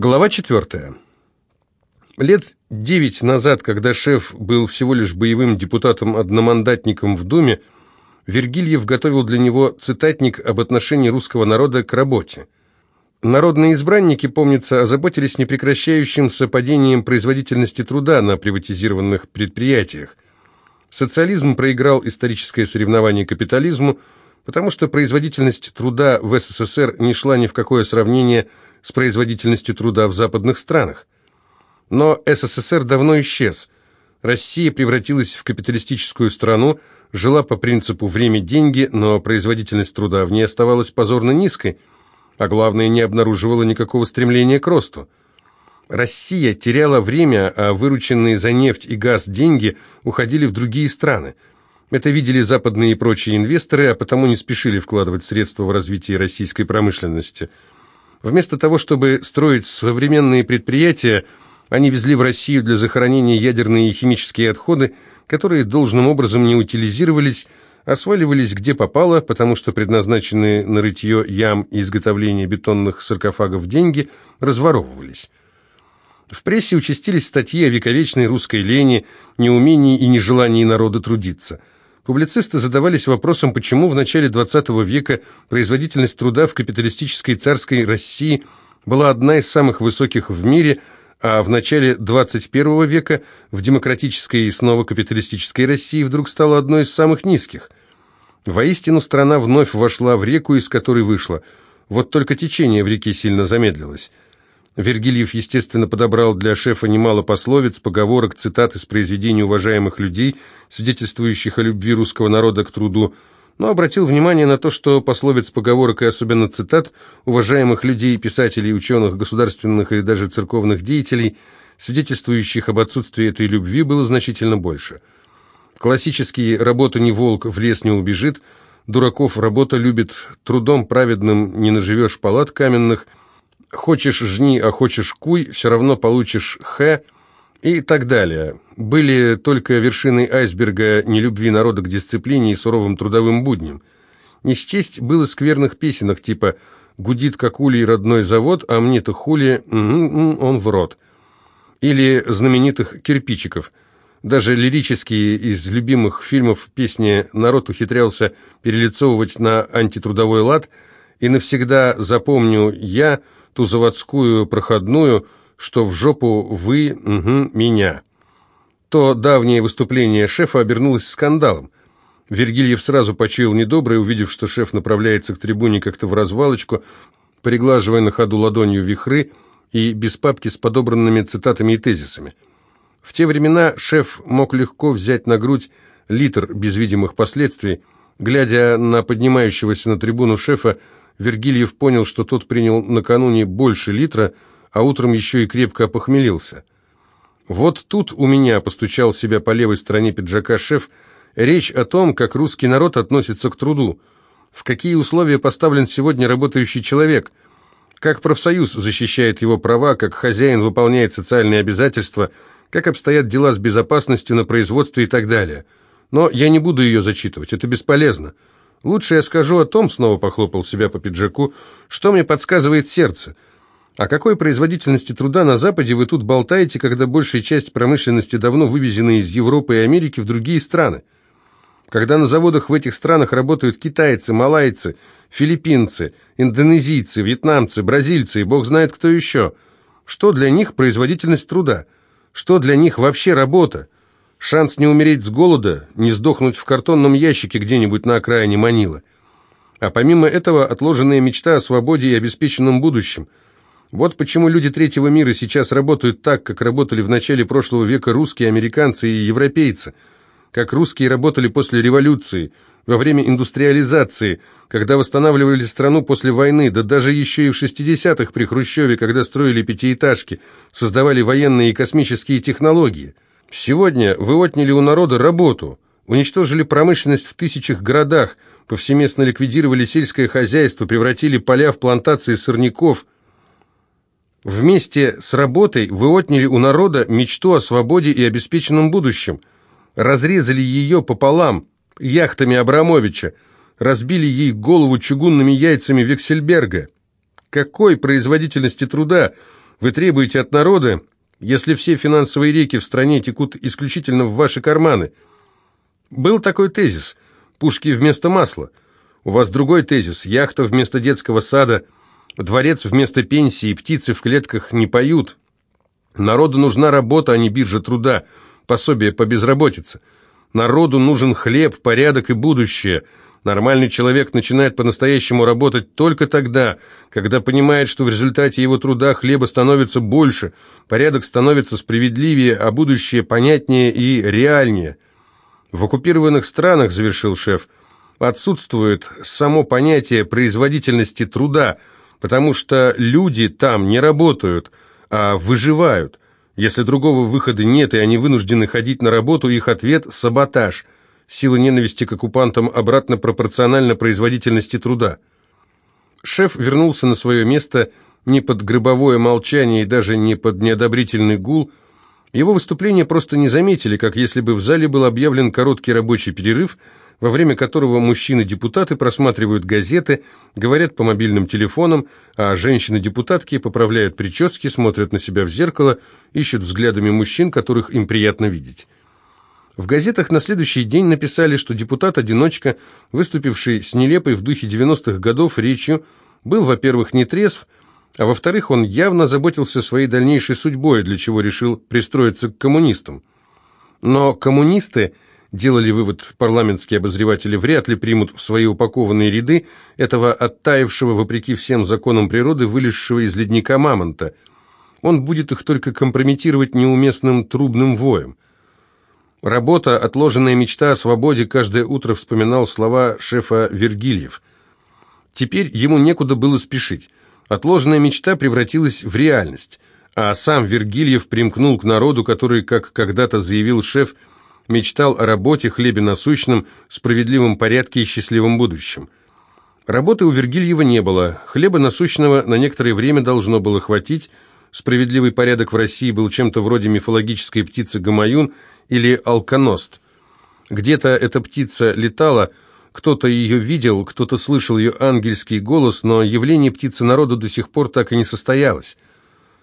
Глава четвертая. Лет девять назад, когда шеф был всего лишь боевым депутатом-одномандатником в Думе, Вергильев готовил для него цитатник об отношении русского народа к работе. Народные избранники, помнится, озаботились непрекращающимся падением производительности труда на приватизированных предприятиях. Социализм проиграл историческое соревнование капитализму, потому что производительность труда в СССР не шла ни в какое сравнение с с производительностью труда в западных странах. Но СССР давно исчез. Россия превратилась в капиталистическую страну, жила по принципу «время – деньги», но производительность труда в ней оставалась позорно низкой, а главное, не обнаруживала никакого стремления к росту. Россия теряла время, а вырученные за нефть и газ деньги уходили в другие страны. Это видели западные и прочие инвесторы, а потому не спешили вкладывать средства в развитие российской промышленности – Вместо того, чтобы строить современные предприятия, они везли в Россию для захоронения ядерные и химические отходы, которые должным образом не утилизировались, а сваливались где попало, потому что предназначенные на рытье ям и изготовление бетонных саркофагов деньги разворовывались. В прессе участились статьи о вековечной русской лени, неумении и нежелании народа трудиться – Публицисты задавались вопросом, почему в начале XX века производительность труда в капиталистической царской России была одна из самых высоких в мире, а в начале XXI века в демократической и снова капиталистической России вдруг стала одной из самых низких. Воистину страна вновь вошла в реку, из которой вышла. Вот только течение в реке сильно замедлилось. Вергильев, естественно, подобрал для шефа немало пословиц, поговорок, цитат из произведений уважаемых людей, свидетельствующих о любви русского народа к труду, но обратил внимание на то, что пословиц, поговорок и особенно цитат уважаемых людей, писателей, ученых, государственных и даже церковных деятелей, свидетельствующих об отсутствии этой любви, было значительно больше. Классический «работа не волк, в лес не убежит», «дураков работа любит, трудом праведным не наживешь палат каменных», «хочешь жни, а хочешь куй, все равно получишь х» и так далее. Были только вершины айсберга нелюбви народа к дисциплине и суровым трудовым будням. Не счесть было скверных песенок типа «Гудит, как улей, родной завод, а мне-то хули, он в рот». Или знаменитых «Кирпичиков». Даже лирические из любимых фильмов песни народ ухитрялся перелицовывать на антитрудовой лад, и навсегда запомню я – ту заводскую проходную, что в жопу вы, угу, меня. То давнее выступление шефа обернулось скандалом. Вергильев сразу почуял недоброе, увидев, что шеф направляется к трибуне как-то в развалочку, приглаживая на ходу ладонью вихры и без папки с подобранными цитатами и тезисами. В те времена шеф мог легко взять на грудь литр без видимых последствий. Глядя на поднимающегося на трибуну шефа, Вергильев понял, что тот принял накануне больше литра, а утром еще и крепко опохмелился. «Вот тут у меня», — постучал себя по левой стороне пиджака шеф, «речь о том, как русский народ относится к труду, в какие условия поставлен сегодня работающий человек, как профсоюз защищает его права, как хозяин выполняет социальные обязательства, как обстоят дела с безопасностью на производстве и так далее. Но я не буду ее зачитывать, это бесполезно». Лучше я скажу о том, снова похлопал себя по пиджаку, что мне подсказывает сердце. О какой производительности труда на Западе вы тут болтаете, когда большая часть промышленности давно вывезена из Европы и Америки в другие страны? Когда на заводах в этих странах работают китайцы, малайцы, филиппинцы, индонезийцы, вьетнамцы, бразильцы и бог знает кто еще. Что для них производительность труда? Что для них вообще работа? Шанс не умереть с голода, не сдохнуть в картонном ящике где-нибудь на окраине Манилы. А помимо этого отложенная мечта о свободе и обеспеченном будущем. Вот почему люди третьего мира сейчас работают так, как работали в начале прошлого века русские, американцы и европейцы. Как русские работали после революции, во время индустриализации, когда восстанавливали страну после войны, да даже еще и в 60-х при Хрущеве, когда строили пятиэтажки, создавали военные и космические технологии – Сегодня вы отняли у народа работу, уничтожили промышленность в тысячах городах, повсеместно ликвидировали сельское хозяйство, превратили поля в плантации сорняков. Вместе с работой вы отняли у народа мечту о свободе и обеспеченном будущем, разрезали ее пополам яхтами Абрамовича, разбили ей голову чугунными яйцами Вексельберга. Какой производительности труда Вы требуете от народа, если все финансовые реки в стране текут исключительно в ваши карманы. Был такой тезис «пушки вместо масла». У вас другой тезис «яхта вместо детского сада», «дворец вместо пенсии», «птицы в клетках не поют». Народу нужна работа, а не биржа труда, пособие по безработице. Народу нужен хлеб, порядок и будущее – Нормальный человек начинает по-настоящему работать только тогда, когда понимает, что в результате его труда хлеба становится больше, порядок становится справедливее, а будущее понятнее и реальнее. В оккупированных странах, завершил шеф, отсутствует само понятие производительности труда, потому что люди там не работают, а выживают. Если другого выхода нет, и они вынуждены ходить на работу, их ответ – саботаж – Сила ненависти к оккупантам обратно пропорциональна производительности труда. Шеф вернулся на свое место не под гробовое молчание и даже не под неодобрительный гул. Его выступление просто не заметили, как если бы в зале был объявлен короткий рабочий перерыв, во время которого мужчины-депутаты просматривают газеты, говорят по мобильным телефонам, а женщины-депутатки поправляют прически, смотрят на себя в зеркало, ищут взглядами мужчин, которых им приятно видеть. В газетах на следующий день написали, что депутат-одиночка, выступивший с нелепой в духе 90-х годов речью, был, во-первых, не трезв, а во-вторых, он явно заботился своей дальнейшей судьбой, для чего решил пристроиться к коммунистам. Но коммунисты, делали вывод парламентские обозреватели, вряд ли примут в свои упакованные ряды этого оттаившего, вопреки всем законам природы, вылезшего из ледника мамонта. Он будет их только компрометировать неуместным трубным воем. Работа, отложенная мечта о свободе, каждое утро вспоминал слова шефа Вергильев. Теперь ему некуда было спешить. Отложенная мечта превратилась в реальность, а сам Вергильев примкнул к народу, который, как когда-то заявил шеф, мечтал о работе, хлебе насущном, справедливом порядке и счастливом будущем. Работы у Вергильева не было, хлеба насущного на некоторое время должно было хватить, справедливый порядок в России был чем-то вроде мифологической птицы Гамаюн или алконост. Где-то эта птица летала, кто-то ее видел, кто-то слышал ее ангельский голос, но явление птицы народу до сих пор так и не состоялось.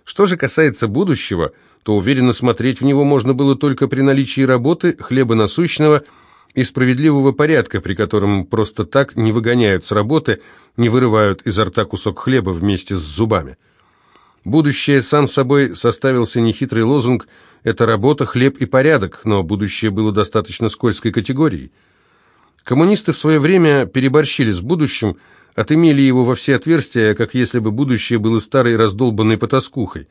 Что же касается будущего, то уверенно смотреть в него можно было только при наличии работы, хлеба насущного и справедливого порядка, при котором просто так не выгоняют с работы, не вырывают изо рта кусок хлеба вместе с зубами. Будущее сам собой составился нехитрый лозунг «Это работа, хлеб и порядок», но будущее было достаточно скользкой категорией. Коммунисты в свое время переборщили с будущим, отымели его во все отверстия, как если бы будущее было старой раздолбанной потаскухой.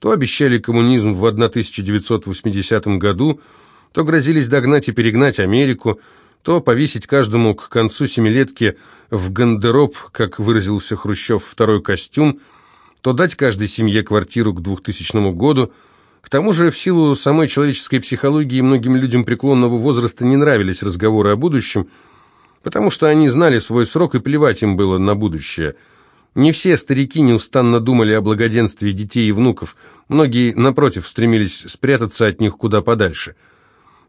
То обещали коммунизм в 1980 году, то грозились догнать и перегнать Америку, то повесить каждому к концу семилетки в гандероб, как выразился Хрущев, второй костюм – то дать каждой семье квартиру к 2000 году. К тому же, в силу самой человеческой психологии, многим людям преклонного возраста не нравились разговоры о будущем, потому что они знали свой срок и плевать им было на будущее. Не все старики неустанно думали о благоденствии детей и внуков, многие, напротив, стремились спрятаться от них куда подальше.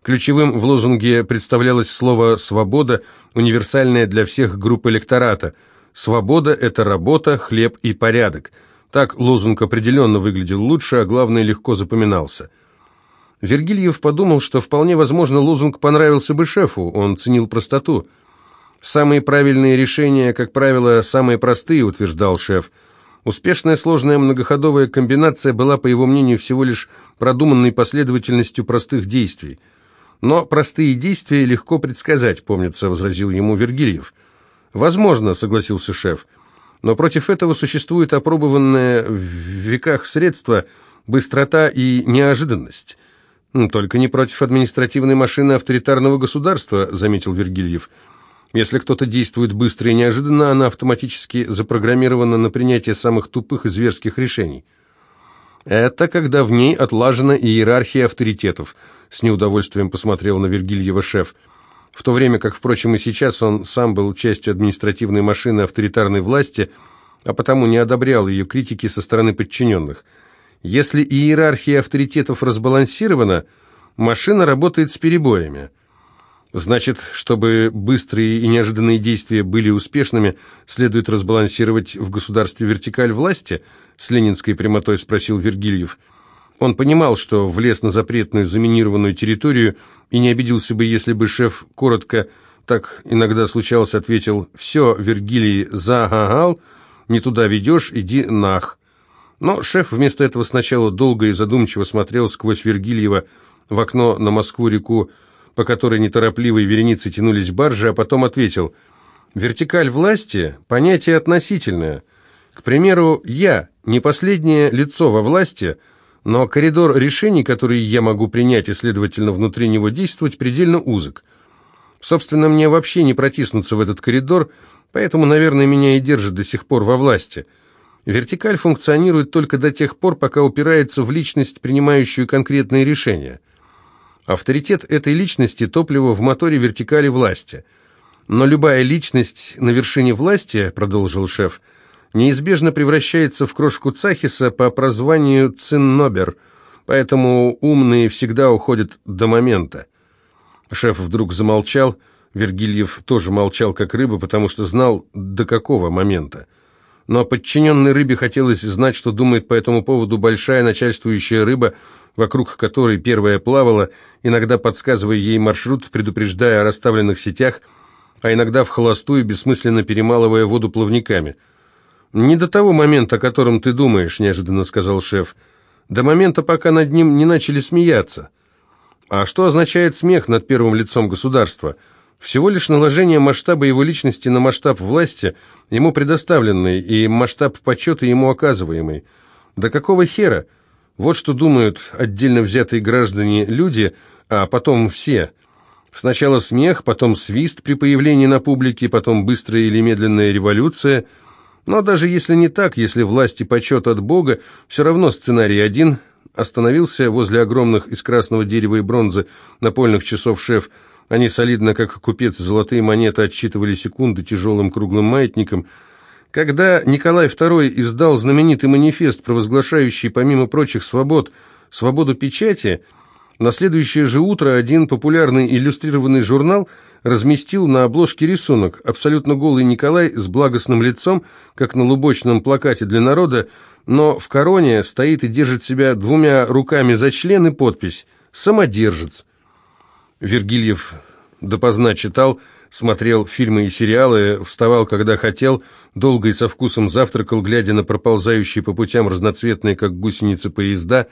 Ключевым в лозунге представлялось слово «свобода», универсальное для всех групп электората. «Свобода – это работа, хлеб и порядок». Так лозунг определенно выглядел лучше, а главное, легко запоминался. Вергильев подумал, что вполне возможно лозунг понравился бы шефу, он ценил простоту. «Самые правильные решения, как правило, самые простые», утверждал шеф. Успешная сложная многоходовая комбинация была, по его мнению, всего лишь продуманной последовательностью простых действий. Но простые действия легко предсказать, помнится, возразил ему Вергильев. «Возможно», — согласился шеф, — но против этого существует опробованное в веках средство быстрота и неожиданность. «Только не против административной машины авторитарного государства», — заметил Вергильев. «Если кто-то действует быстро и неожиданно, она автоматически запрограммирована на принятие самых тупых и зверских решений». «Это когда в ней отлажена иерархия авторитетов», — с неудовольствием посмотрел на Вергильева шеф. В то время как, впрочем, и сейчас он сам был частью административной машины авторитарной власти, а потому не одобрял ее критики со стороны подчиненных. Если иерархия авторитетов разбалансирована, машина работает с перебоями. Значит, чтобы быстрые и неожиданные действия были успешными, следует разбалансировать в государстве вертикаль власти, с ленинской прямотой спросил Вергильев. Он понимал, что влез на запретную заминированную территорию и не обиделся бы, если бы шеф коротко, так иногда случалось, ответил «Все, Вергилий, загагал, не туда ведешь, иди нах». Но шеф вместо этого сначала долго и задумчиво смотрел сквозь Вергильева в окно на Москву-реку, по которой неторопливой вереницей тянулись баржи, а потом ответил «Вертикаль власти – понятие относительное. К примеру, я – не последнее лицо во власти – но коридор решений, которые я могу принять и, следовательно, внутри него действовать, предельно узок. Собственно, мне вообще не протиснуться в этот коридор, поэтому, наверное, меня и держит до сих пор во власти. Вертикаль функционирует только до тех пор, пока упирается в личность, принимающую конкретные решения. Авторитет этой личности – топливо в моторе вертикали власти. Но любая личность на вершине власти, продолжил шеф, – неизбежно превращается в крошку Цахиса по прозванию Циннобер, поэтому умные всегда уходят до момента. Шеф вдруг замолчал, Вергильев тоже молчал как рыба, потому что знал, до какого момента. Но подчиненной рыбе хотелось знать, что думает по этому поводу большая начальствующая рыба, вокруг которой первая плавала, иногда подсказывая ей маршрут, предупреждая о расставленных сетях, а иногда в холостую, бессмысленно перемалывая воду плавниками – «Не до того момента, о котором ты думаешь», — неожиданно сказал шеф. «До момента, пока над ним не начали смеяться». А что означает смех над первым лицом государства? Всего лишь наложение масштаба его личности на масштаб власти, ему предоставленный, и масштаб почета ему оказываемый. Да какого хера? Вот что думают отдельно взятые граждане люди, а потом все. Сначала смех, потом свист при появлении на публике, потом быстрая или медленная революция – но даже если не так, если власти почет от Бога, все равно сценарий один остановился возле огромных из красного дерева и бронзы напольных часов шеф. Они солидно, как купец, золотые монеты отсчитывали секунды тяжелым круглым маятником. Когда Николай II издал знаменитый манифест, провозглашающий, помимо прочих свобод, свободу печати, на следующее же утро один популярный иллюстрированный журнал – разместил на обложке рисунок. Абсолютно голый Николай с благостным лицом, как на лубочном плакате для народа, но в короне стоит и держит себя двумя руками за член и подпись «Самодержец». Вергильев допоздна читал, смотрел фильмы и сериалы, вставал, когда хотел, долго и со вкусом завтракал, глядя на проползающие по путям разноцветные, как гусеницы, поезда,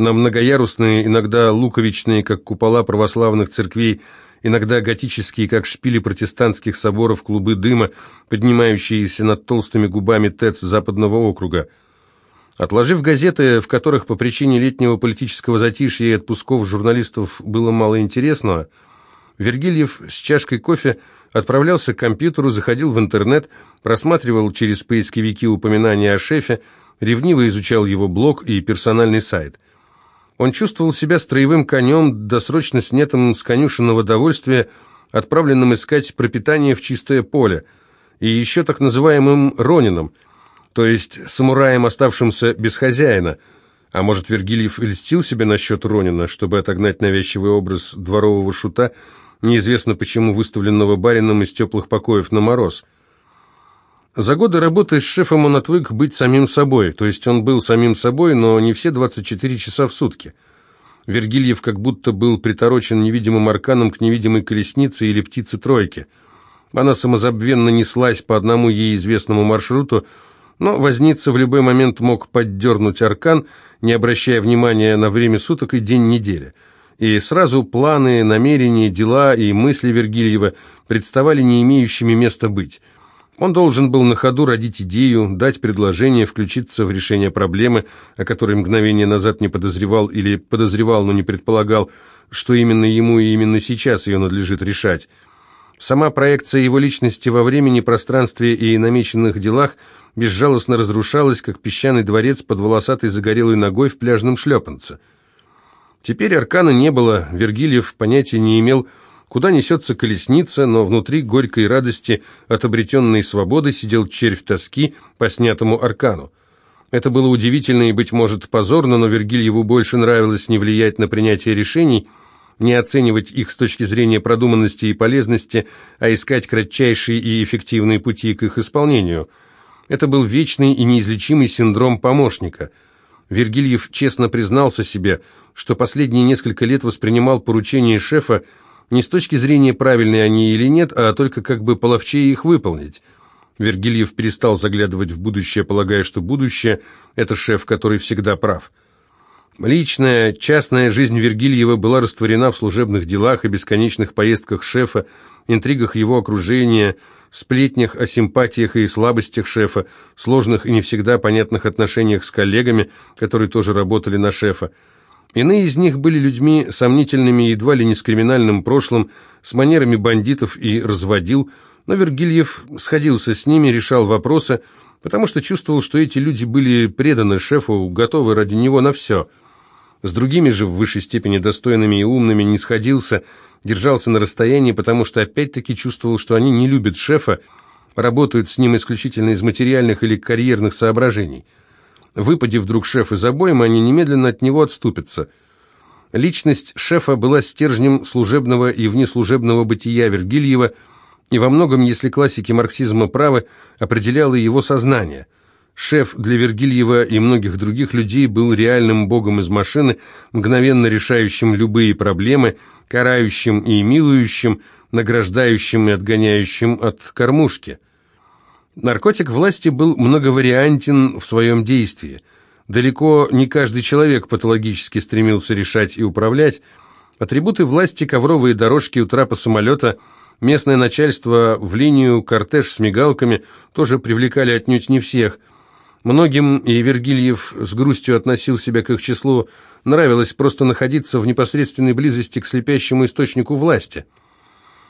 на многоярусные, иногда луковичные, как купола православных церквей, иногда готические, как шпили протестантских соборов, клубы дыма, поднимающиеся над толстыми губами ТЭЦ западного округа. Отложив газеты, в которых по причине летнего политического затишья и отпусков журналистов было мало интересного, Вергильев с чашкой кофе отправлялся к компьютеру, заходил в интернет, просматривал через поисковики упоминания о шефе, ревниво изучал его блог и персональный сайт – он чувствовал себя строевым конем, досрочно снятым с конюшенного довольствия, отправленным искать пропитание в чистое поле, и еще так называемым Ронином, то есть самураем, оставшимся без хозяина. А может, Вергильев и льстил себе насчет Ронина, чтобы отогнать навязчивый образ дворового шута, неизвестно почему выставленного барином из теплых покоев на мороз – за годы работы с шефом он отвык быть самим собой, то есть он был самим собой, но не все 24 часа в сутки. Вергильев как будто был приторочен невидимым арканом к невидимой колеснице или птице-тройке. Она самозабвенно неслась по одному ей известному маршруту, но возница в любой момент мог поддернуть аркан, не обращая внимания на время суток и день недели. И сразу планы, намерения, дела и мысли Вергильева представали не имеющими места быть – он должен был на ходу родить идею, дать предложение, включиться в решение проблемы, о которой мгновение назад не подозревал или подозревал, но не предполагал, что именно ему и именно сейчас ее надлежит решать. Сама проекция его личности во времени, пространстве и намеченных делах безжалостно разрушалась, как песчаный дворец под волосатой загорелой ногой в пляжном шлепанце. Теперь Аркана не было, Вергильев понятия не имел, Куда несется колесница, но внутри горькой радости от обретенной свободы сидел червь тоски по снятому аркану. Это было удивительно и, быть может, позорно, но Вергильеву больше нравилось не влиять на принятие решений, не оценивать их с точки зрения продуманности и полезности, а искать кратчайшие и эффективные пути к их исполнению. Это был вечный и неизлечимый синдром помощника. Вергильев честно признался себе, что последние несколько лет воспринимал поручения шефа не с точки зрения, правильные они или нет, а только как бы половчее их выполнить. Вергильев перестал заглядывать в будущее, полагая, что будущее – это шеф, который всегда прав. Личная, частная жизнь Вергильева была растворена в служебных делах и бесконечных поездках шефа, интригах его окружения, сплетнях о симпатиях и слабостях шефа, сложных и не всегда понятных отношениях с коллегами, которые тоже работали на шефа. Иные из них были людьми сомнительными, едва ли не с криминальным прошлым, с манерами бандитов и разводил, но Вергильев сходился с ними, решал вопросы, потому что чувствовал, что эти люди были преданы шефу, готовы ради него на все – с другими же в высшей степени достойными и умными не сходился, держался на расстоянии, потому что опять-таки чувствовал, что они не любят шефа, работают с ним исключительно из материальных или карьерных соображений. Выпадив вдруг шеф из обоймы, они немедленно от него отступятся. Личность шефа была стержнем служебного и внеслужебного бытия Вергильева, и во многом, если классики марксизма правы, определяла его сознание – Шеф для Вергильева и многих других людей был реальным богом из машины, мгновенно решающим любые проблемы, карающим и милующим, награждающим и отгоняющим от кормушки. Наркотик власти был многовариантен в своем действии. Далеко не каждый человек патологически стремился решать и управлять. Атрибуты власти, ковровые дорожки у трапа самолета, местное начальство в линию, кортеж с мигалками тоже привлекали отнюдь не всех – Многим, и Вергильев с грустью относил себя к их числу, нравилось просто находиться в непосредственной близости к слепящему источнику власти.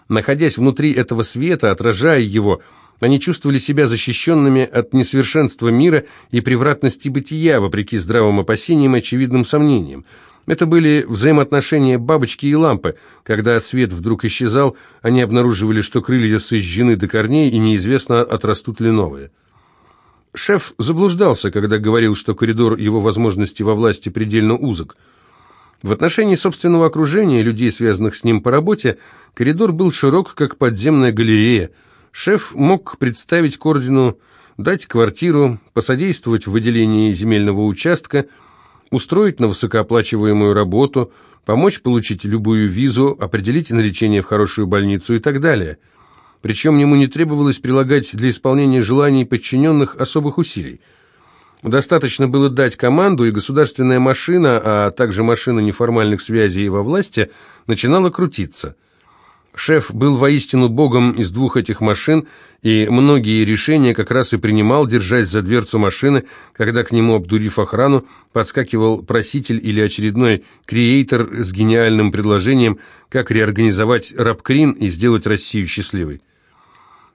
Находясь внутри этого света, отражая его, они чувствовали себя защищенными от несовершенства мира и превратности бытия, вопреки здравым опасениям и очевидным сомнениям. Это были взаимоотношения бабочки и лампы. Когда свет вдруг исчезал, они обнаруживали, что крылья сожжены до корней и неизвестно, отрастут ли новые. Шеф заблуждался, когда говорил, что коридор его возможностей во власти предельно узок. В отношении собственного окружения, людей, связанных с ним по работе, коридор был широк, как подземная галерея. Шеф мог представить к дать квартиру, посодействовать в выделении земельного участка, устроить на высокооплачиваемую работу, помочь получить любую визу, определить на в хорошую больницу и так далее – причем ему не требовалось прилагать для исполнения желаний подчиненных особых усилий. Достаточно было дать команду, и государственная машина, а также машина неформальных связей во власти, начинала крутиться. Шеф был воистину богом из двух этих машин, и многие решения как раз и принимал, держась за дверцу машины, когда к нему, обдурив охрану, подскакивал проситель или очередной креатор с гениальным предложением, как реорганизовать рабкрин и сделать Россию счастливой.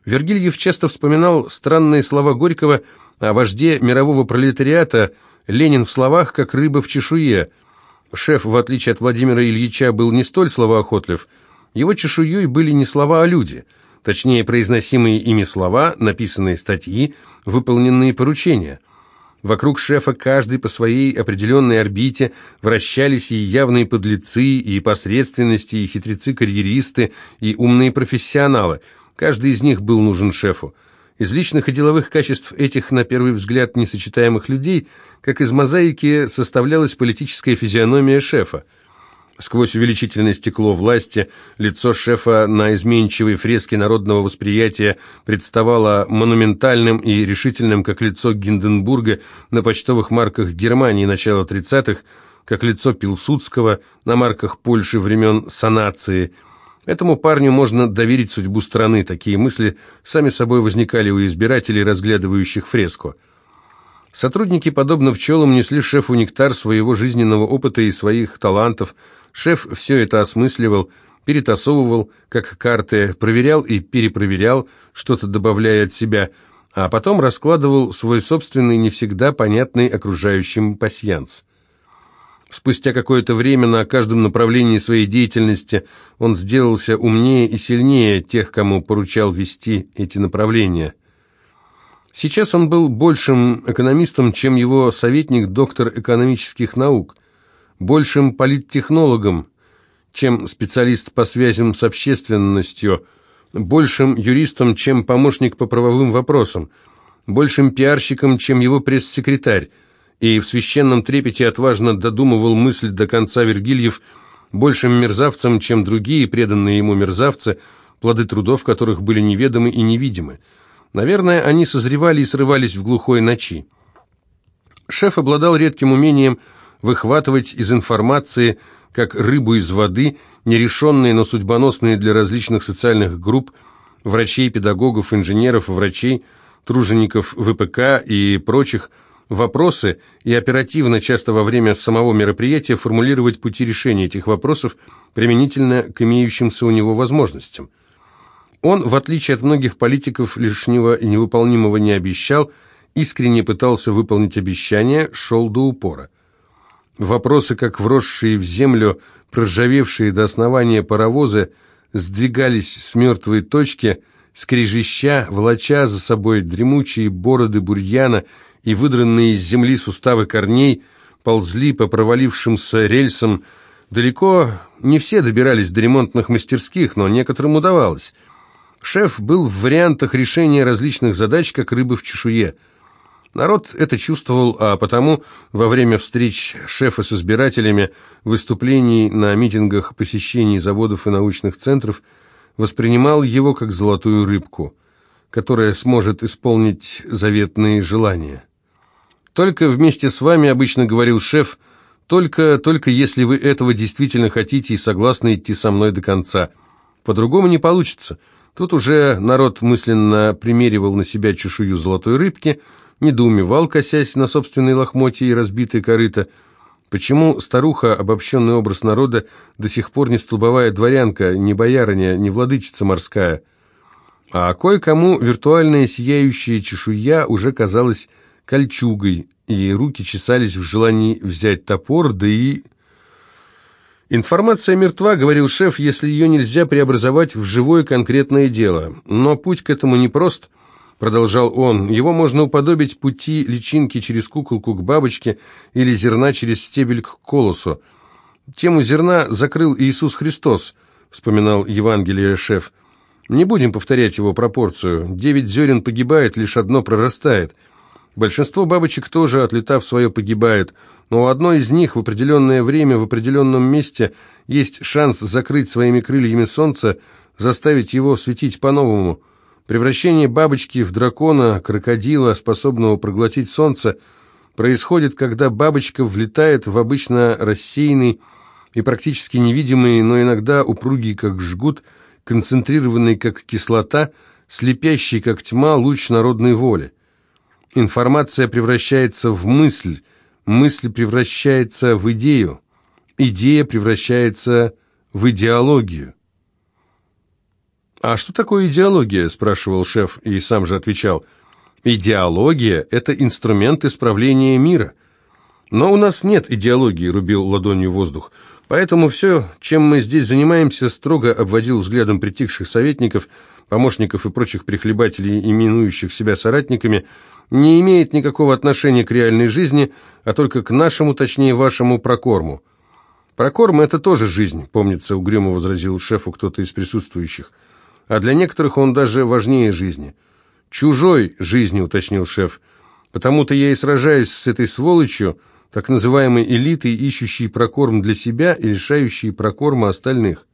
Вергильев часто вспоминал странные слова Горького о вожде мирового пролетариата «Ленин в словах, как рыба в чешуе». Шеф, в отличие от Владимира Ильича, был не столь словоохотлив. Его чешуей были не слова, а люди. Точнее, произносимые ими слова, написанные статьи, выполненные поручения. Вокруг шефа каждый по своей определенной орбите вращались и явные подлецы, и посредственности, и хитрецы-карьеристы, и умные профессионалы – Каждый из них был нужен шефу. Из личных и деловых качеств этих, на первый взгляд, несочетаемых людей, как из мозаики, составлялась политическая физиономия шефа. Сквозь увеличительное стекло власти лицо шефа на изменчивой фреске народного восприятия представало монументальным и решительным, как лицо Гинденбурга на почтовых марках Германии начала 30-х, как лицо Пилсудского на марках Польши времен санации – Этому парню можно доверить судьбу страны. Такие мысли сами собой возникали у избирателей, разглядывающих фреску. Сотрудники, подобно пчелам, несли шефу нектар своего жизненного опыта и своих талантов. Шеф все это осмысливал, перетасовывал, как карты, проверял и перепроверял, что-то добавляя от себя, а потом раскладывал свой собственный, не всегда понятный окружающим пасьянс. Спустя какое-то время на каждом направлении своей деятельности он сделался умнее и сильнее тех, кому поручал вести эти направления. Сейчас он был большим экономистом, чем его советник, доктор экономических наук, большим политтехнологом, чем специалист по связям с общественностью, большим юристом, чем помощник по правовым вопросам – большим пиарщиком, чем его пресс-секретарь, и в священном трепете отважно додумывал мысль до конца Вергильев, большим мерзавцем, чем другие преданные ему мерзавцы, плоды трудов которых были неведомы и невидимы. Наверное, они созревали и срывались в глухой ночи. Шеф обладал редким умением выхватывать из информации, как рыбу из воды, нерешенные, но судьбоносные для различных социальных групп, врачей, педагогов, инженеров, врачей, тружеников ВПК и прочих, вопросы и оперативно, часто во время самого мероприятия, формулировать пути решения этих вопросов применительно к имеющимся у него возможностям. Он, в отличие от многих политиков, лишнего и невыполнимого не обещал – искренне пытался выполнить обещание, шел до упора. Вопросы, как вросшие в землю, проржавевшие до основания паровозы, сдвигались с мертвой точки, скрежеща, волоча за собой дремучие бороды бурьяна и выдранные из земли суставы корней, ползли по провалившимся рельсам. Далеко не все добирались до ремонтных мастерских, но некоторым удавалось. Шеф был в вариантах решения различных задач, как рыба в чешуе – Народ это чувствовал, а потому во время встреч шефа с избирателями, выступлений на митингах, посещений заводов и научных центров воспринимал его как золотую рыбку, которая сможет исполнить заветные желания. «Только вместе с вами, — обычно говорил шеф, — только, только если вы этого действительно хотите и согласны идти со мной до конца. По-другому не получится». Тут уже народ мысленно примеривал на себя чешую золотой рыбки — недоумевал, косясь на собственные лохмотья и разбитые корыто, почему старуха, обобщенный образ народа, до сих пор не столбовая дворянка, не боярыня, не владычица морская. А кое-кому виртуальная сияющая чешуя уже казалась кольчугой, и руки чесались в желании взять топор, да и... «Информация мертва», — говорил шеф, — «если ее нельзя преобразовать в живое конкретное дело. Но путь к этому непрост». — продолжал он, — его можно уподобить пути личинки через куколку к бабочке или зерна через стебель к колосу. Тему зерна закрыл Иисус Христос, — вспоминал Евангелие шеф. Не будем повторять его пропорцию. Девять зерен погибает, лишь одно прорастает. Большинство бабочек тоже, отлетав свое, погибает, но у одной из них в определенное время, в определенном месте есть шанс закрыть своими крыльями солнце, заставить его светить по-новому — Превращение бабочки в дракона, крокодила, способного проглотить солнце, происходит, когда бабочка влетает в обычно рассеянный и практически невидимый, но иногда упругий, как жгут, концентрированный, как кислота, слепящий, как тьма, луч народной воли. Информация превращается в мысль, мысль превращается в идею, идея превращается в идеологию. «А что такое идеология?» – спрашивал шеф и сам же отвечал. «Идеология – это инструмент исправления мира». «Но у нас нет идеологии», – рубил ладонью воздух. «Поэтому все, чем мы здесь занимаемся, строго обводил взглядом притихших советников, помощников и прочих прихлебателей, именующих себя соратниками, не имеет никакого отношения к реальной жизни, а только к нашему, точнее вашему, прокорму». «Прокорм – это тоже жизнь», – помнится, угрюмо возразил шефу кто-то из присутствующих – а для некоторых он даже важнее жизни. «Чужой жизни», — уточнил шеф. «Потому-то я и сражаюсь с этой сволочью, так называемой элитой, ищущей прокорм для себя и лишающей прокорма остальных».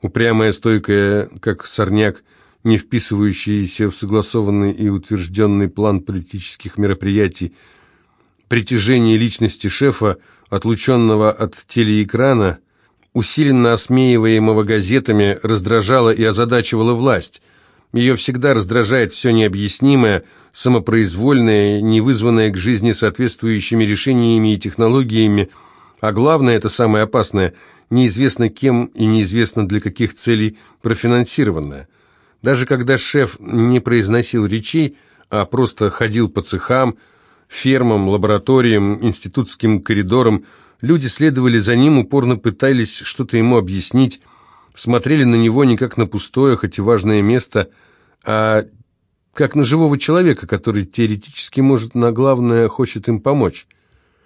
Упрямая, стойкая, как сорняк, не вписывающаяся в согласованный и утвержденный план политических мероприятий, притяжение личности шефа, отлученного от телеэкрана — усиленно осмеиваемого газетами, раздражала и озадачивала власть. Ее всегда раздражает все необъяснимое, самопроизвольное, не вызванное к жизни соответствующими решениями и технологиями, а главное, это самое опасное, неизвестно кем и неизвестно для каких целей профинансированное. Даже когда шеф не произносил речей, а просто ходил по цехам, фермам, лабораториям, институтским коридорам, Люди следовали за ним, упорно пытались что-то ему объяснить, смотрели на него не как на пустое, хоть и важное место, а как на живого человека, который теоретически, может, на главное, хочет им помочь.